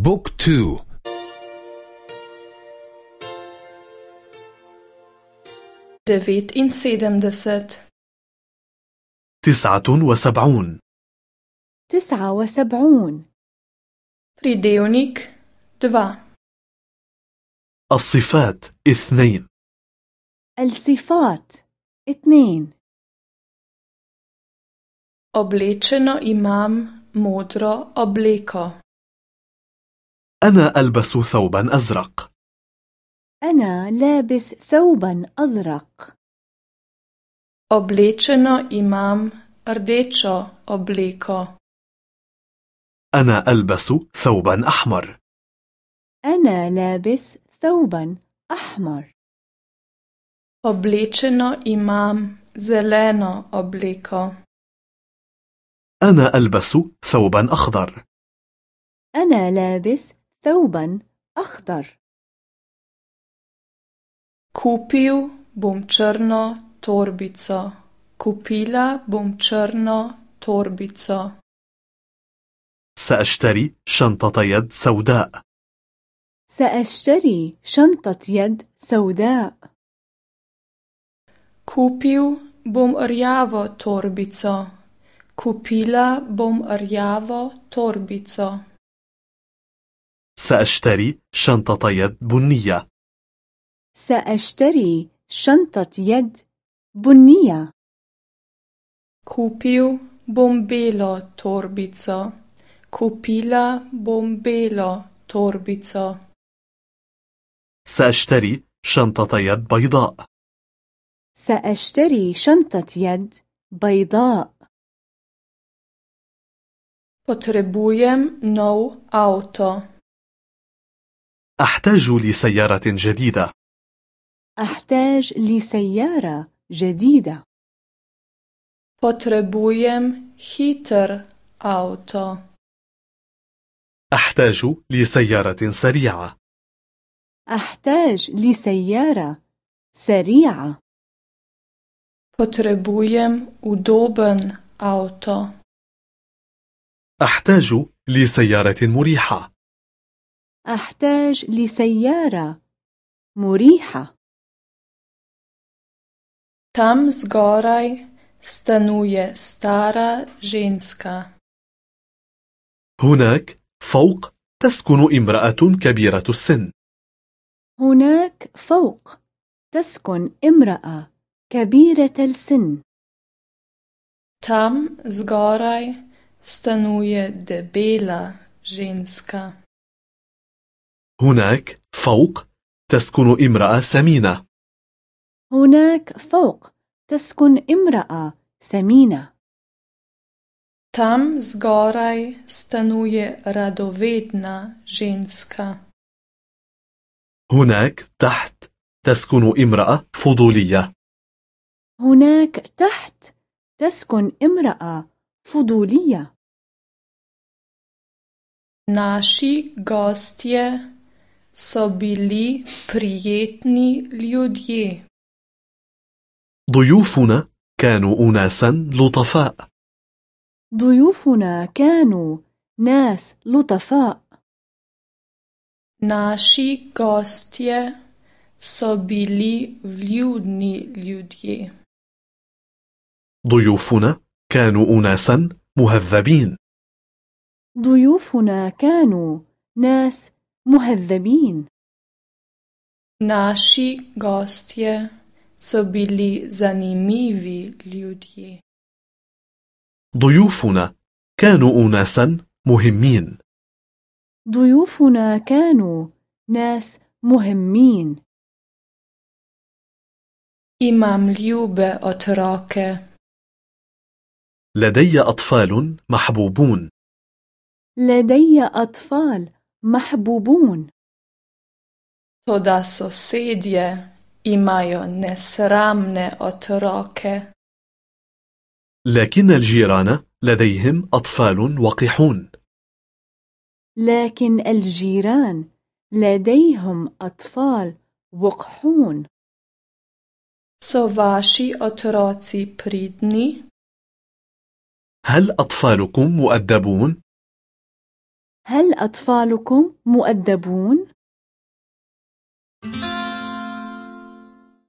Book two devetinsedemdeset تسعة وسبعون. تسعة وسبعون. Pridevnik dva. الصفات اثنين. الصفات اثنين. Oblečeno imam modro obleko. أنا ألبس ثوبا أزرق. أنا لابس ثوبا أزرق. Oblečeno imam rdečo obleko. أنا ألبس ثوبا أحمر. أنا لابس ثوبا أحمر. Oblečeno imam zeleno obleko. أنا ألبس ثوبا أخضر. أنا لابس ثوبا أخضر. كوبيو بوم черно торбицо. كوبيلا بوم черно торбицо. سأشتري شنطة يد سوداء. سأشتري شنطة يد سوداء. Kupil bom rjavo torbico. Kupila bom rjavo torbico. سأشتري شنطة يد بنية سأشتري شنطة يد بنية Kupil bom belo torbico. Kupila bom belo torbico. سأشتري شنطة يد بيضاء سأشتري شنطة يد بيضاء Potrebujem nov avto. أحتاج لسيارة جديدة. أحتاج لسيارة جديدة. Potrebujem hiter avto. أحتاج لسيارة سريعة. أحتاج لسيارة سريعة. Potrebujem udoben avto. أحتاج لسيارة مريحة. أحتاج لسيارة مريحة Tam zgoraj stanuje stara ženska. هناك فوق تسكن امرأة كبيرة السن هناك فوق تسكن امرأة كبيرة السن Tam zgoraj stanuje debela ženska. هناك فوق تسكن امرأة سمينة. هناك فوق تسكن امرأة سمينة. Tam zgoraj stanuje radovedna ženska. هناك تحت تسكن امرأة فضولية. هناك تحت تسكن امرأة فضولية. Naši gostje so bili prijetni ljudje. ضيوفنا كانوا أناسا لطفاء ضيوفنا كانوا ناس لطفاء Naši gostje so bili vljudni ljudje. ضيوفنا كانوا أناسا مهذبين ضيوفنا كانوا ناس مهذبين Naši gostje so bili zanimivi ljudje. ضيوفنا كانوا أناسا مهمين ضيوفنا كانوا ناس مهمين Imam ljube otroke. لدي أطفال محبوبون لدي أطفال محبوبون Toda sosedje imajo nesramne otroke. لكن الجيران لديهم أطفال وقحون لكن الجيران لديهم أطفال وقحون So vaši otroci pridni? هل أطفالكم مؤدبون؟ هل أطفالكم مؤدبون؟